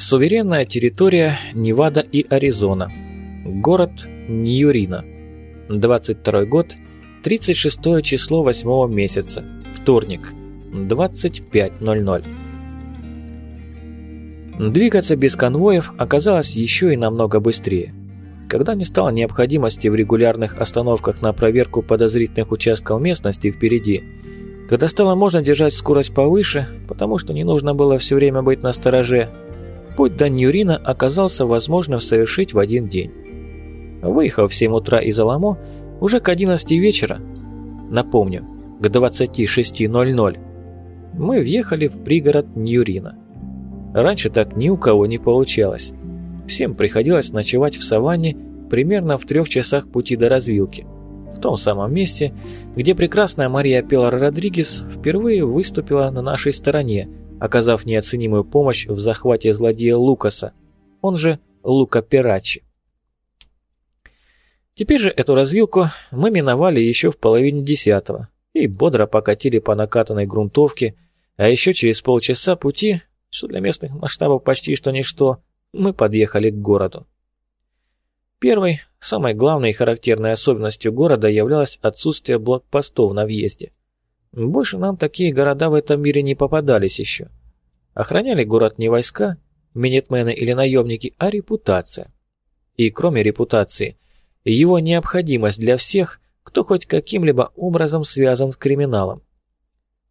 Суверенная территория Невада и Аризона. Город Ньюрина. 22 год, 36 число 8 месяца. Вторник. 25.00. Двигаться без конвоев оказалось еще и намного быстрее. Когда не стало необходимости в регулярных остановках на проверку подозрительных участков местности впереди, когда стало можно держать скорость повыше, потому что не нужно было все время быть на стороже, путь до Ньюрина оказался возможным совершить в один день. Выехав в 7 утра из Аламо, уже к 11 вечера, напомню, к 26.00, мы въехали в пригород Ньюрина. Раньше так ни у кого не получалось. Всем приходилось ночевать в саванне примерно в трех часах пути до развилки. В том самом месте, где прекрасная Мария Пелар Родригес впервые выступила на нашей стороне, оказав неоценимую помощь в захвате злодея Лукаса, он же Лука Перачи. Теперь же эту развилку мы миновали еще в половине десятого и бодро покатили по накатанной грунтовке, а еще через полчаса пути, что для местных масштабов почти что ничто, мы подъехали к городу. Первой, самой главной и характерной особенностью города являлось отсутствие блокпостов на въезде. Больше нам такие города в этом мире не попадались еще. Охраняли город не войска, минетмены или наемники, а репутация. И кроме репутации, его необходимость для всех, кто хоть каким-либо образом связан с криминалом.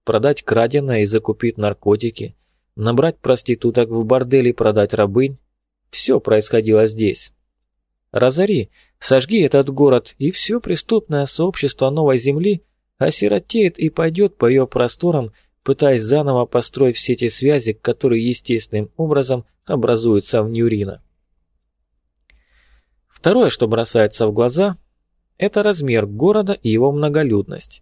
Продать краденое и закупить наркотики, набрать проституток в борделе и продать рабынь, все происходило здесь. Разори, сожги этот город, и все преступное сообщество новой земли осиротеет и пойдет по ее просторам, пытаясь заново построить все эти связи, которые естественным образом образуются в Ньюрино. Второе, что бросается в глаза, это размер города и его многолюдность.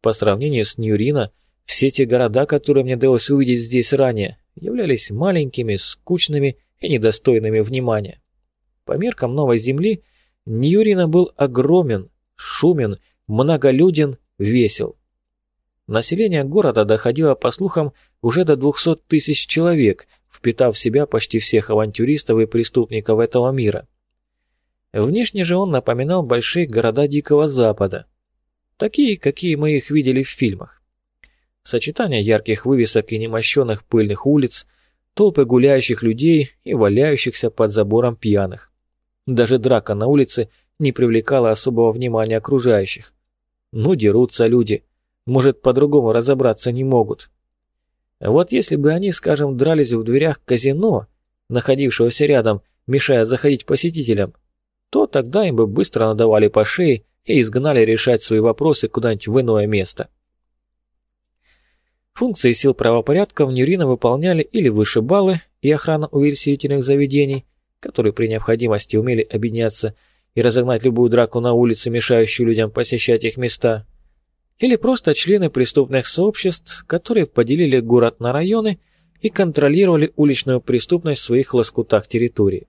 По сравнению с Ньюрино, все те города, которые мне удалось увидеть здесь ранее, являлись маленькими, скучными и недостойными внимания. По меркам новой земли, Ньюрина был огромен, шумен, многолюден, весел. Население города доходило, по слухам, уже до 200 тысяч человек, впитав в себя почти всех авантюристов и преступников этого мира. Внешне же он напоминал большие города Дикого Запада, такие, какие мы их видели в фильмах. Сочетание ярких вывесок и немощенных пыльных улиц, толпы гуляющих людей и валяющихся под забором пьяных. Даже драка на улице не привлекала особого внимания окружающих. Ну, дерутся люди. Может, по-другому разобраться не могут. Вот если бы они, скажем, дрались в дверях казино, находившегося рядом, мешая заходить посетителям, то тогда им бы быстро надавали по шее и изгнали решать свои вопросы куда-нибудь в иное место. Функции сил правопорядка в Нюрина выполняли или вышибалы и охрана увеселительных заведений, которые при необходимости умели объединяться и разогнать любую драку на улице, мешающую людям посещать их места, или просто члены преступных сообществ, которые поделили город на районы и контролировали уличную преступность в своих лоскутах территории.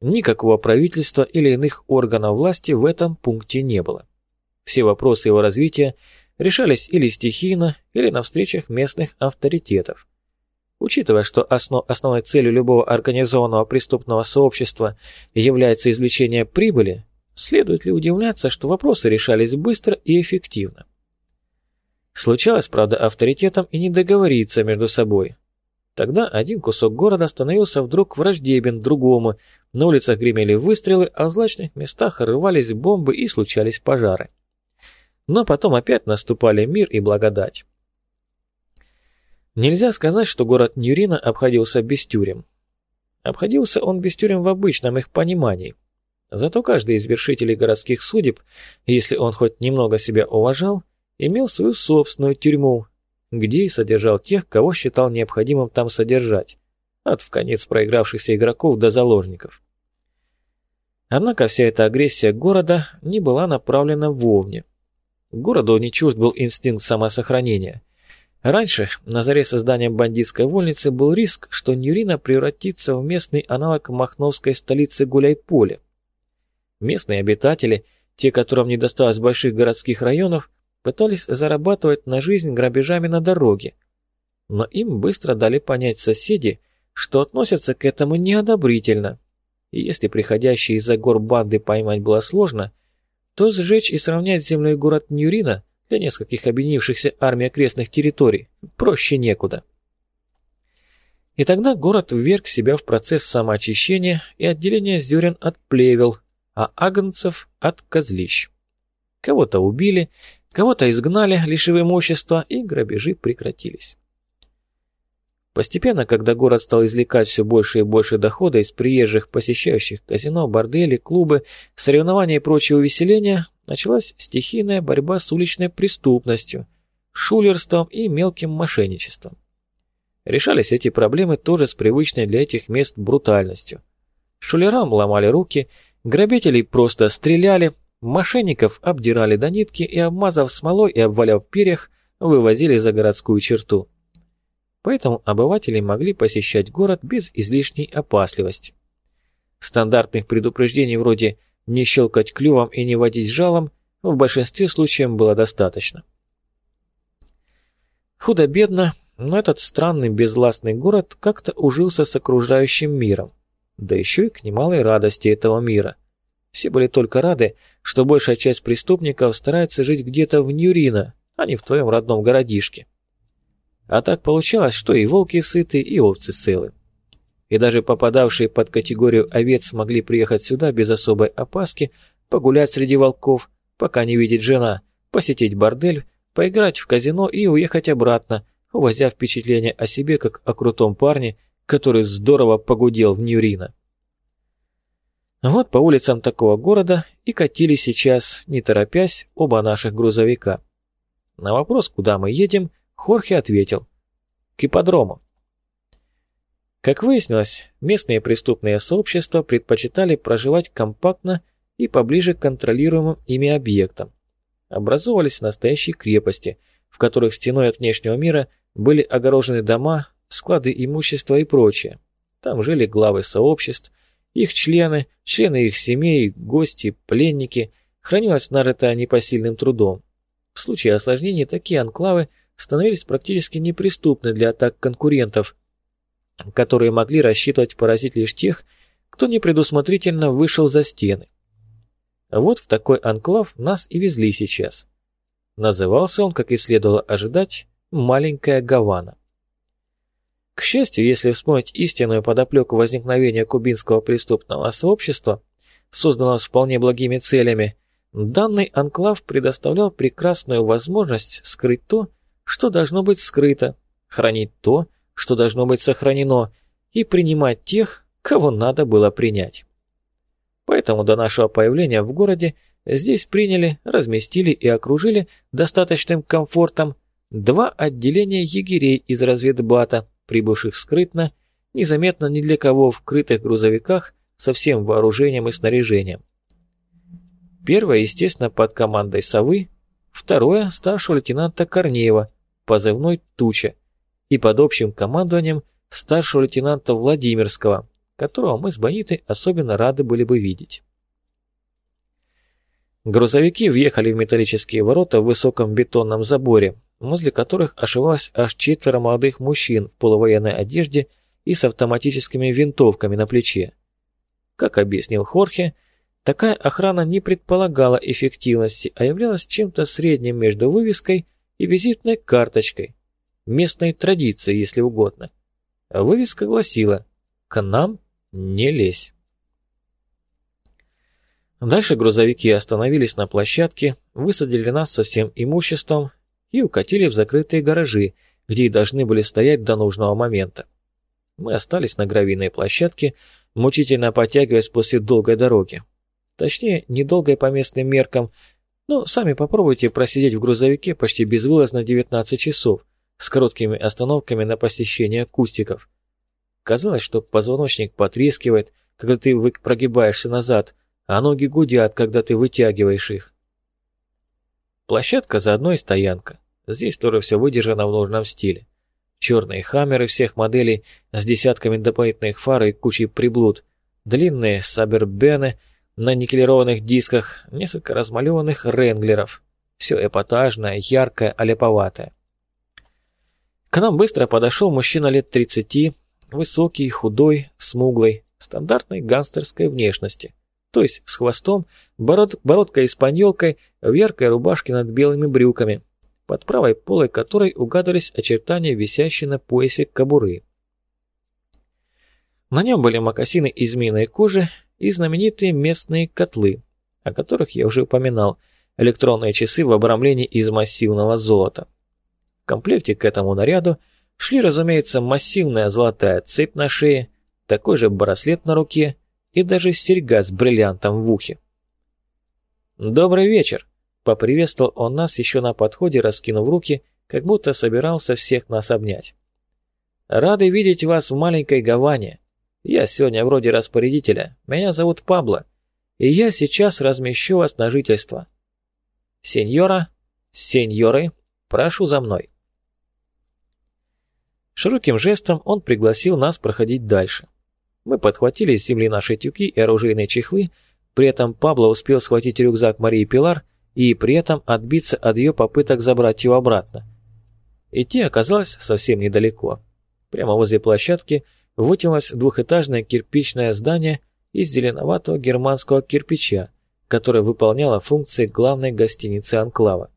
Никакого правительства или иных органов власти в этом пункте не было. Все вопросы его развития решались или стихийно, или на встречах местных авторитетов. Учитывая, что основ, основной целью любого организованного преступного сообщества является извлечение прибыли, следует ли удивляться, что вопросы решались быстро и эффективно. Случалось, правда, авторитетам и не договориться между собой. Тогда один кусок города становился вдруг враждебен другому, на улицах гремели выстрелы, а в злачных местах рвались бомбы и случались пожары. Но потом опять наступали мир и благодать. Нельзя сказать, что город Ньюрина обходился без тюрем. Обходился он без тюрем в обычном их понимании. Зато каждый из вершителей городских судеб, если он хоть немного себя уважал, имел свою собственную тюрьму, где и содержал тех, кого считал необходимым там содержать, от в конец проигравшихся игроков до заложников. Однако вся эта агрессия города не была направлена вовне. Городу не чужд был инстинкт самосохранения. Раньше, на заре создания бандитской вольницы, был риск, что Нюрина превратится в местный аналог махновской столицы Гуляйполя. Местные обитатели, те, которым не досталось больших городских районов, пытались зарабатывать на жизнь грабежами на дороге. Но им быстро дали понять соседи, что относятся к этому неодобрительно. И если приходящие из-за гор банды поймать было сложно, то сжечь и сравнять с землей город Ньюрина для нескольких объединившихся армий окрестных территорий проще некуда. И тогда город вверг себя в процесс самоочищения и отделения зерен от плевел, а агнцев от козлищ. Кого-то убили, кого-то изгнали, лишив имущества, и грабежи прекратились. Постепенно, когда город стал извлекать все больше и больше дохода из приезжих, посещающих казино, бордели, клубы, соревнования и прочие увеселения, началась стихийная борьба с уличной преступностью, шулерством и мелким мошенничеством. Решались эти проблемы тоже с привычной для этих мест брутальностью. Шулерам ломали руки, грабителей просто стреляли, мошенников обдирали до нитки и, обмазав смолой и обваляв перьях, вывозили за городскую черту поэтому обыватели могли посещать город без излишней опасливости. Стандартных предупреждений вроде «не щелкать клювом и не водить жалом» в большинстве случаев было достаточно. Худо-бедно, но этот странный безвластный город как-то ужился с окружающим миром, да еще и к немалой радости этого мира. Все были только рады, что большая часть преступников старается жить где-то в Ньюрино, а не в твоем родном городишке. А так получалось, что и волки сыты, и овцы целы. И даже попадавшие под категорию овец могли приехать сюда без особой опаски, погулять среди волков, пока не видит жена, посетить бордель, поиграть в казино и уехать обратно, увозя впечатление о себе как о крутом парне, который здорово погудел в Ньюрино. Вот по улицам такого города и катили сейчас, не торопясь, оба наших грузовика. На вопрос, куда мы едем, Хорхе ответил. К ипподрому. Как выяснилось, местные преступные сообщества предпочитали проживать компактно и поближе к контролируемым ими объектам. Образовывались настоящие крепости, в которых стеной от внешнего мира были огорожены дома, склады имущества и прочее. Там жили главы сообществ, их члены, члены их семей, гости, пленники, хранилось нажитое непосильным трудом. В случае осложнений такие анклавы – становились практически неприступны для атак конкурентов, которые могли рассчитывать поразить лишь тех, кто непредусмотрительно вышел за стены. Вот в такой анклав нас и везли сейчас. Назывался он, как и следовало ожидать, «Маленькая Гавана». К счастью, если вспомнить истинную подоплеку возникновения кубинского преступного сообщества, созданного с вполне благими целями, данный анклав предоставлял прекрасную возможность скрыть то, что должно быть скрыто, хранить то, что должно быть сохранено, и принимать тех, кого надо было принять. Поэтому до нашего появления в городе здесь приняли, разместили и окружили достаточным комфортом два отделения егерей из разведбата, прибывших скрытно, незаметно ни для кого в крытых грузовиках со всем вооружением и снаряжением. Первое, естественно, под командой «Совы», второе – старшего лейтенанта Корнеева, позывной «Туча», и под общим командованием старшего лейтенанта Владимирского, которого мы с Бонитой особенно рады были бы видеть. Грузовики въехали в металлические ворота в высоком бетонном заборе, возле которых ошивалось аж четверо молодых мужчин в полувоенной одежде и с автоматическими винтовками на плече. Как объяснил Хорхе, такая охрана не предполагала эффективности, а являлась чем-то средним между вывеской и визитной карточкой, местной традицией, если угодно. Вывеска гласила «К нам не лезь». Дальше грузовики остановились на площадке, высадили нас со всем имуществом и укатили в закрытые гаражи, где и должны были стоять до нужного момента. Мы остались на гравийной площадке, мучительно потягиваясь после долгой дороги. Точнее, недолгой по местным меркам, ну, сами попробуйте просидеть в грузовике почти безвылазно 19 часов, с короткими остановками на посещение кустиков. Казалось, что позвоночник потрескивает, когда ты прогибаешься назад, а ноги гудят, когда ты вытягиваешь их. Площадка заодно и стоянка. Здесь тоже все выдержано в нужном стиле. Черные хаммеры всех моделей с десятками дополнительных фар и кучей приблуд, длинные сабербены — на никелированных дисках несколько размалеванных ренглеров. Все эпатажное, яркое, аляповатое. К нам быстро подошел мужчина лет 30, Высокий, худой, смуглый, стандартной гангстерской внешности. То есть с хвостом, бород, бородкой-испаньолкой, в яркой рубашке над белыми брюками, под правой полой которой угадывались очертания висящей на поясе кобуры. На нем были мокасины из змеиной кожи и знаменитые местные котлы, о которых я уже упоминал, электронные часы в обрамлении из массивного золота. В комплекте к этому наряду шли, разумеется, массивная золотая цепь на шее, такой же браслет на руке и даже серьга с бриллиантом в ухе. «Добрый вечер!» — поприветствовал он нас еще на подходе, раскинув руки, как будто собирался всех нас обнять. «Рады видеть вас в маленькой Гаване. Я сегодня вроде распорядителя, меня зовут Пабло, и я сейчас размещу вас на жительство. Сеньора, сеньоры, прошу за мной». Широким жестом он пригласил нас проходить дальше. Мы подхватили с земли наши тюки и оружейные чехлы, при этом Пабло успел схватить рюкзак Марии Пилар и при этом отбиться от ее попыток забрать его обратно. Идти оказалось совсем недалеко. Прямо возле площадки вытянулось двухэтажное кирпичное здание из зеленоватого германского кирпича, которое выполняло функции главной гостиницы Анклава.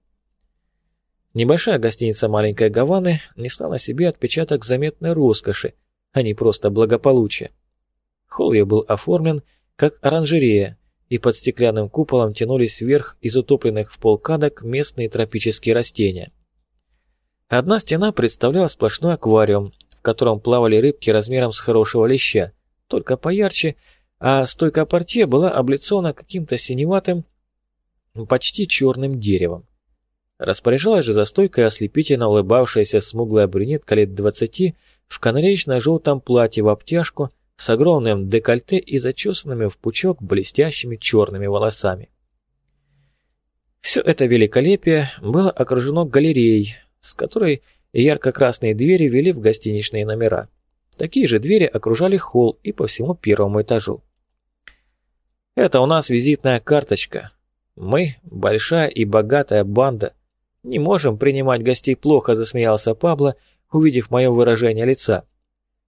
Небольшая гостиница маленькой Гаваны несла на себе отпечаток заметной роскоши, а не просто благополучия. Холл ее был оформлен как оранжерея, и под стеклянным куполом тянулись вверх из утопленных в пол кадок местные тропические растения. Одна стена представляла сплошной аквариум, в котором плавали рыбки размером с хорошего леща, только поярче, а стойка портье была облицована каким-то синеватым, почти черным деревом. Распоряжалась же за стойкой ослепительно улыбавшаяся смуглая брюнетка лет двадцати в канареечно-желтом платье в обтяжку с огромным декольте и зачесанными в пучок блестящими черными волосами. Все это великолепие было окружено галереей, с которой ярко-красные двери вели в гостиничные номера. Такие же двери окружали холл и по всему первому этажу. Это у нас визитная карточка. Мы – большая и богатая банда, «Не можем принимать гостей плохо», — засмеялся Пабло, увидев мое выражение лица.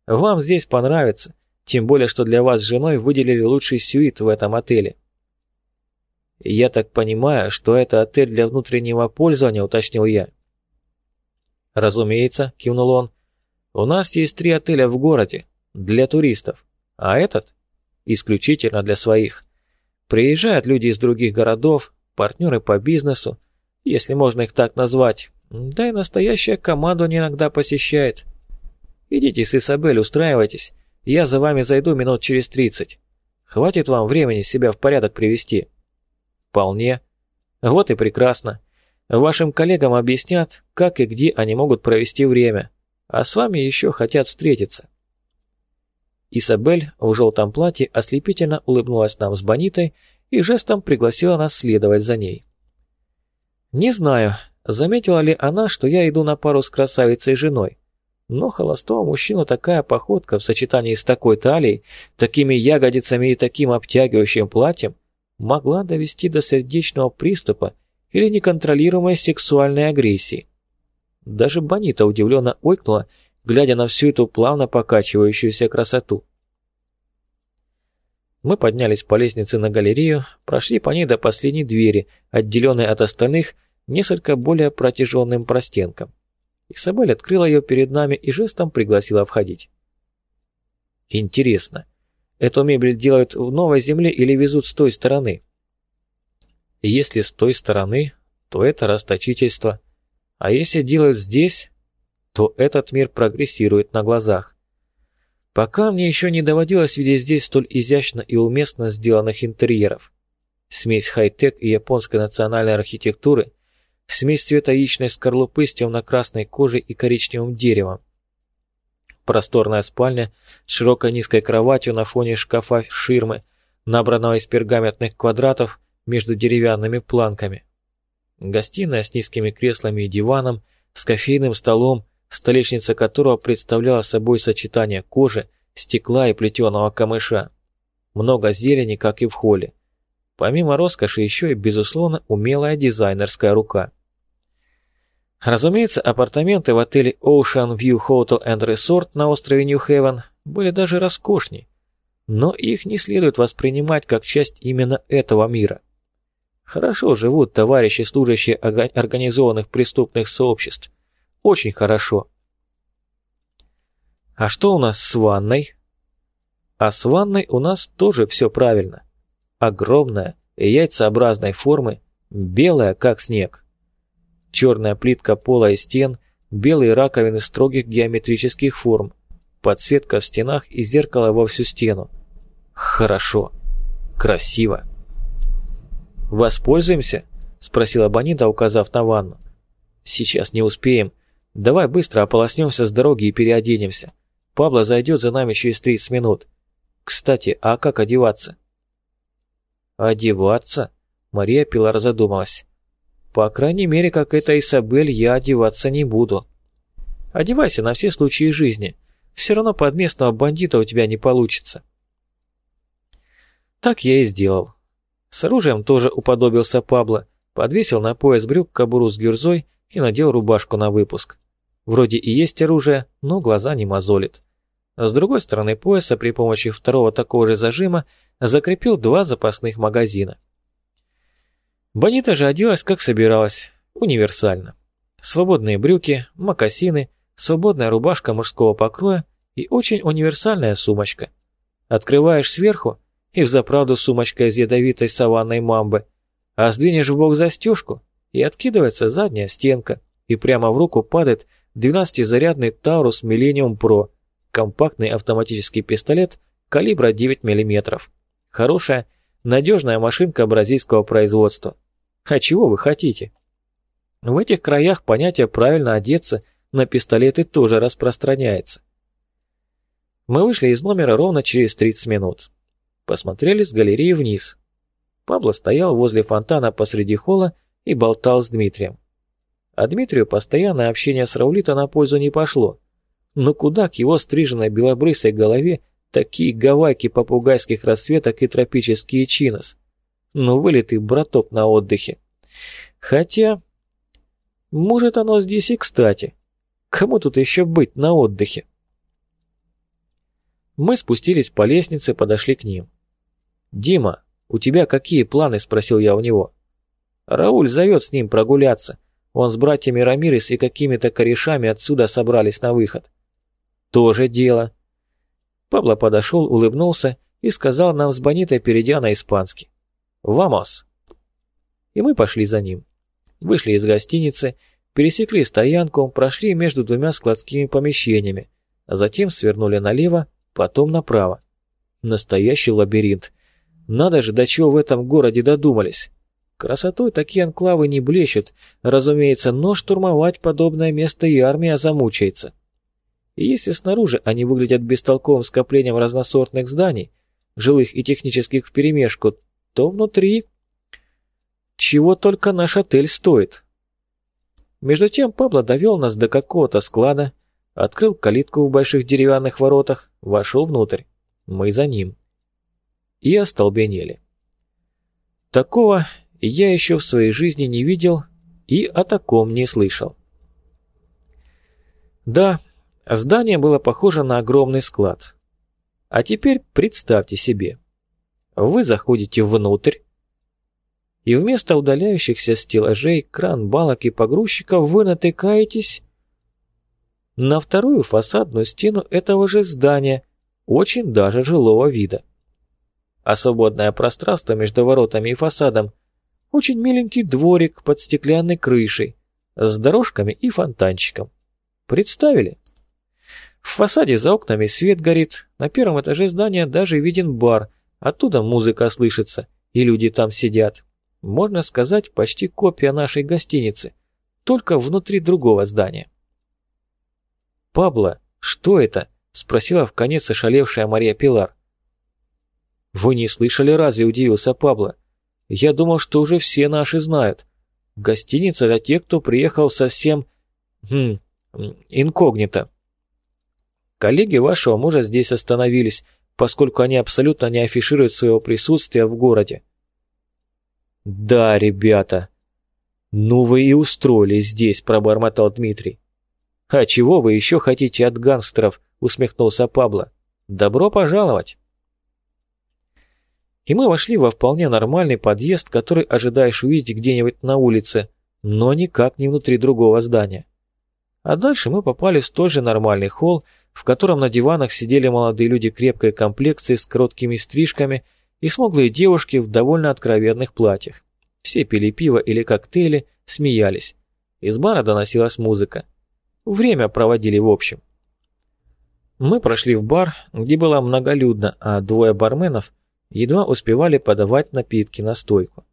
«Вам здесь понравится, тем более, что для вас с женой выделили лучший сюит в этом отеле». «Я так понимаю, что это отель для внутреннего пользования», — уточнил я. «Разумеется», — кивнул он. «У нас есть три отеля в городе, для туристов, а этот — исключительно для своих. Приезжают люди из других городов, партнеры по бизнесу, если можно их так назвать. Да и настоящая команда не иногда посещает. Идите с Исабель, устраивайтесь. Я за вами зайду минут через тридцать. Хватит вам времени себя в порядок привести. Вполне. Вот и прекрасно. Вашим коллегам объяснят, как и где они могут провести время. А с вами еще хотят встретиться. Исабель в желтом платье ослепительно улыбнулась нам с Бонитой и жестом пригласила нас следовать за ней. Не знаю, заметила ли она, что я иду на пару с красавицей женой. Но холостого мужчину такая походка в сочетании с такой талией, такими ягодицами и таким обтягивающим платьем могла довести до сердечного приступа или неконтролируемой сексуальной агрессии. Даже Бонита удивленно ойкнула, глядя на всю эту плавно покачивающуюся красоту. Мы поднялись по лестнице на галерею, прошли по ней до последней двери, отделенной от остальных несколько более протяженным простенком. Isabель открыла ее перед нами и жестом пригласила входить. Интересно, эту мебель делают в новой земле или везут с той стороны? Если с той стороны, то это расточительство. А если делают здесь, то этот мир прогрессирует на глазах. Пока мне еще не доводилось видеть здесь столь изящно и уместно сделанных интерьеров. Смесь хай-тек и японской национальной архитектуры, смесь цвета яичной скорлупы с темно-красной кожей и коричневым деревом. Просторная спальня с широкой низкой кроватью на фоне шкафа ширмы, набранного из пергаментных квадратов между деревянными планками. Гостиная с низкими креслами и диваном, с кофейным столом, столешница которого представляла собой сочетание кожи, стекла и плетеного камыша. Много зелени, как и в холле. Помимо роскоши еще и, безусловно, умелая дизайнерская рука. Разумеется, апартаменты в отеле Ocean View Hotel and Resort на острове Нью-Хевен были даже роскошней, но их не следует воспринимать как часть именно этого мира. Хорошо живут товарищи, служащие организованных преступных сообществ. Очень хорошо. А что у нас с ванной? А с ванной у нас тоже все правильно. Огромная, яйцеобразной формы, белая, как снег. Черная плитка пола и стен, белые раковины строгих геометрических форм, подсветка в стенах и зеркало во всю стену. Хорошо. Красиво. «Воспользуемся?» – спросила Бонита, указав на ванну. «Сейчас не успеем. Давай быстро ополоснемся с дороги и переоденемся. Пабло зайдет за нами через 30 минут. Кстати, а как одеваться?» «Одеваться?» – Мария Пилар задумалась. «По крайней мере, как это Исабель, я одеваться не буду. Одевайся на все случаи жизни. Все равно под местного бандита у тебя не получится». Так я и сделал. С оружием тоже уподобился Пабло, подвесил на пояс брюк кобуру с гюрзой и надел рубашку на выпуск. Вроде и есть оружие, но глаза не мозолит. С другой стороны пояса при помощи второго такого же зажима закрепил два запасных магазина. Бонита же оделась, как собиралась, универсально. Свободные брюки, мокасины, свободная рубашка мужского покроя и очень универсальная сумочка. Открываешь сверху, и взаправду сумочка из ядовитой саванной мамбы, а сдвинешь в бок застежку, и откидывается задняя стенка, и прямо в руку падает 12-зарядный Taurus Millennium Pro, компактный автоматический пистолет калибра 9 мм. Хорошая, надежная машинка бразильского производства. А чего вы хотите? В этих краях понятие «правильно одеться» на пистолеты тоже распространяется. Мы вышли из номера ровно через 30 минут. Посмотрели с галереи вниз. Пабло стоял возле фонтана посреди холла и болтал с Дмитрием. А Дмитрию постоянное общение с Раулита на пользу не пошло. Но куда к его стриженной белобрысой голове такие гавайки попугайских расцветок и тропические чинос? Ну вылитый браток на отдыхе. Хотя... Может оно здесь и кстати. Кому тут еще быть на отдыхе? Мы спустились по лестнице, подошли к ним. «Дима, у тебя какие планы?» – спросил я у него. «Рауль зовет с ним прогуляться. Он с братьями Рамирес и какими-то корешами отсюда собрались на выход». «Тоже дело». Пабло подошел, улыбнулся и сказал нам с Бонитой, перейдя на испанский. «Вамос!» И мы пошли за ним. Вышли из гостиницы, пересекли стоянку, прошли между двумя складскими помещениями, а затем свернули налево потом направо. Настоящий лабиринт. Надо же, до чего в этом городе додумались. Красотой такие анклавы не блещут, разумеется, но штурмовать подобное место и армия замучается. И если снаружи они выглядят бестолковым скоплением разносортных зданий, жилых и технических вперемешку, то внутри... Чего только наш отель стоит. Между тем Пабло довел нас до какого-то склада, открыл калитку в больших деревянных воротах, вошел внутрь. Мы за ним. И остолбенели. Такого я еще в своей жизни не видел и о таком не слышал. Да, здание было похоже на огромный склад. А теперь представьте себе. Вы заходите внутрь, и вместо удаляющихся стеллажей, кран, балок и погрузчиков вы натыкаетесь на вторую фасадную стену этого же здания, очень даже жилого вида. А свободное пространство между воротами и фасадом – очень миленький дворик под стеклянной крышей, с дорожками и фонтанчиком. Представили? В фасаде за окнами свет горит, на первом этаже здания даже виден бар, оттуда музыка слышится, и люди там сидят. Можно сказать, почти копия нашей гостиницы, только внутри другого здания. «Пабло, что это?» – спросила в конец ошалевшая Мария Пилар. «Вы не слышали разве?» – удивился Пабло. «Я думал, что уже все наши знают. Гостиница для тех, кто приехал совсем... Хм, инкогнито. Коллеги вашего мужа здесь остановились, поскольку они абсолютно не афишируют своего присутствия в городе». «Да, ребята, ну вы и устроились здесь», – пробормотал Дмитрий. «А чего вы еще хотите от гангстеров?» — усмехнулся Пабло. Добро пожаловать! И мы вошли во вполне нормальный подъезд, который ожидаешь увидеть где-нибудь на улице, но никак не внутри другого здания. А дальше мы попали в столь же нормальный холл, в котором на диванах сидели молодые люди крепкой комплекции с короткими стрижками и смуглые девушки в довольно откровенных платьях. Все пили пиво или коктейли, смеялись. Из бара доносилась музыка. Время проводили в общем. Мы прошли в бар, где было многолюдно, а двое барменов едва успевали подавать напитки на стойку.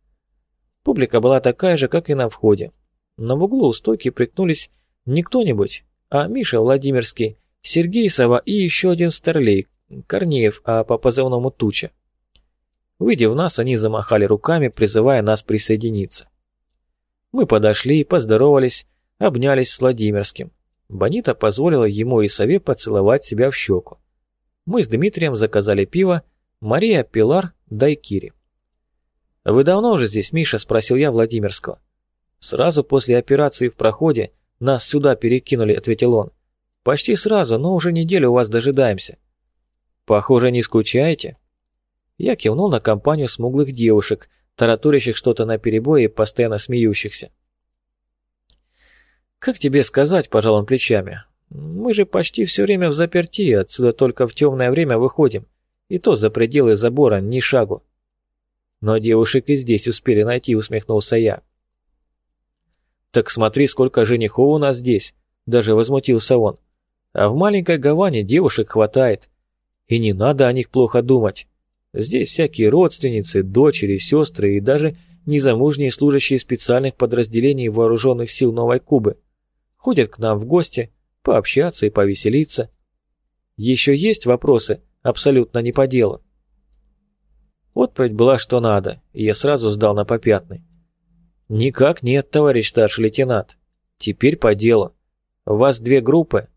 Публика была такая же, как и на входе. В углу у стойки прикнулись не кто-нибудь, а Миша Владимирский, Сергей Сова и еще один старлей, Корнеев, а по позывному Туча. Увидев нас, они замахали руками, призывая нас присоединиться. Мы подошли, поздоровались, обнялись с Владимирским. Бонита позволила ему и Сове поцеловать себя в щеку. Мы с Дмитрием заказали пиво, Мария, Пилар, Дайкири. «Вы давно уже здесь, Миша?» – спросил я Владимирского. «Сразу после операции в проходе нас сюда перекинули», – ответил он. «Почти сразу, но уже неделю у вас дожидаемся». «Похоже, не скучаете?» Я кивнул на компанию смуглых девушек, тараторящих что-то на перебой и постоянно смеющихся. «Как тебе сказать?» – пожал он плечами. «Мы же почти все время в заперти, отсюда только в темное время выходим, и то за пределы забора ни шагу». «Но девушек и здесь успели найти», – усмехнулся я. «Так смотри, сколько женихов у нас здесь», – даже возмутился он. «А в маленькой Гаване девушек хватает, и не надо о них плохо думать. Здесь всякие родственницы, дочери, сестры и даже незамужние служащие специальных подразделений вооруженных сил Новой Кубы. Ходят к нам в гости, пообщаться и повеселиться. Еще есть вопросы, абсолютно не по делу. Отповедь была что надо, и я сразу сдал на попятный. «Никак нет, товарищ старший лейтенант. Теперь по делу. У вас две группы?»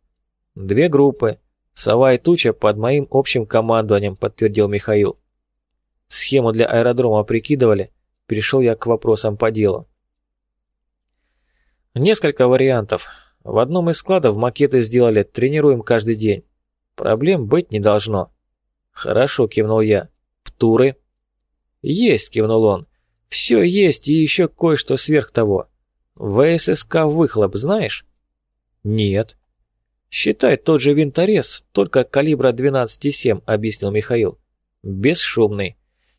«Две группы. Сова и Туча под моим общим командованием», — подтвердил Михаил. Схему для аэродрома прикидывали, перешел я к вопросам по делу. Несколько вариантов. В одном из складов макеты сделали, тренируем каждый день. Проблем быть не должно. Хорошо, кивнул я. Птуры? Есть, кивнул он. Все есть и еще кое-что сверх того. ВССК выхлоп знаешь? Нет. Считай тот же винторез, только калибра 12,7, объяснил Михаил. Бесшумный.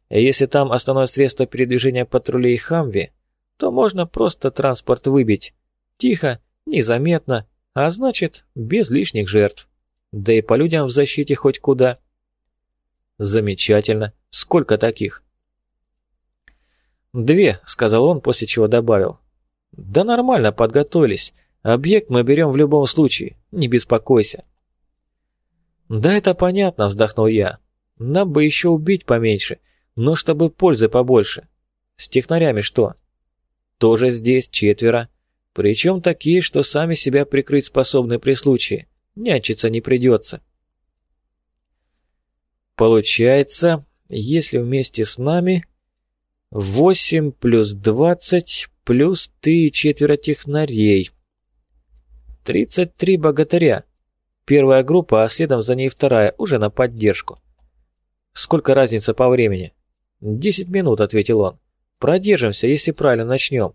Если там основное средство передвижения патрулей Хамви, то можно просто транспорт выбить. Тихо, незаметно, а значит, без лишних жертв. Да и по людям в защите хоть куда. Замечательно. Сколько таких? «Две», — сказал он, после чего добавил. «Да нормально, подготовились. Объект мы берем в любом случае, не беспокойся». «Да это понятно», — вздохнул я. «Нам бы еще убить поменьше, но чтобы пользы побольше. С технарями что? Тоже здесь четверо. Причем такие, что сами себя прикрыть способны при случае. Нянчиться не придется. Получается, если вместе с нами 8 плюс 20 плюс ты и четверо технарей. 33 богатыря. Первая группа, а следом за ней вторая, уже на поддержку. Сколько разница по времени? «Десять минут», — ответил он. «Продержимся, если правильно начнем».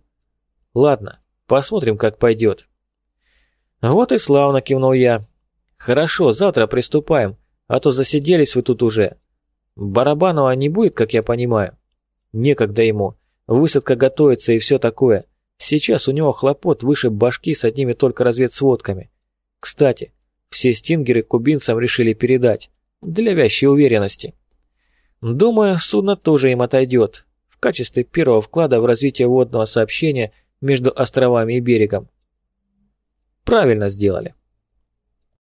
«Ладно, посмотрим, как пойдет». «Вот и славно», — кивнул я. «Хорошо, завтра приступаем, а то засиделись вы тут уже. Барабанова не будет, как я понимаю?» «Некогда ему. Высадка готовится и все такое. Сейчас у него хлопот выше башки с одними только разведсводками. Кстати, все стингеры кубинцам решили передать. Для вящей уверенности». Думаю, судно тоже им отойдет, в качестве первого вклада в развитие водного сообщения между островами и берегом. Правильно сделали.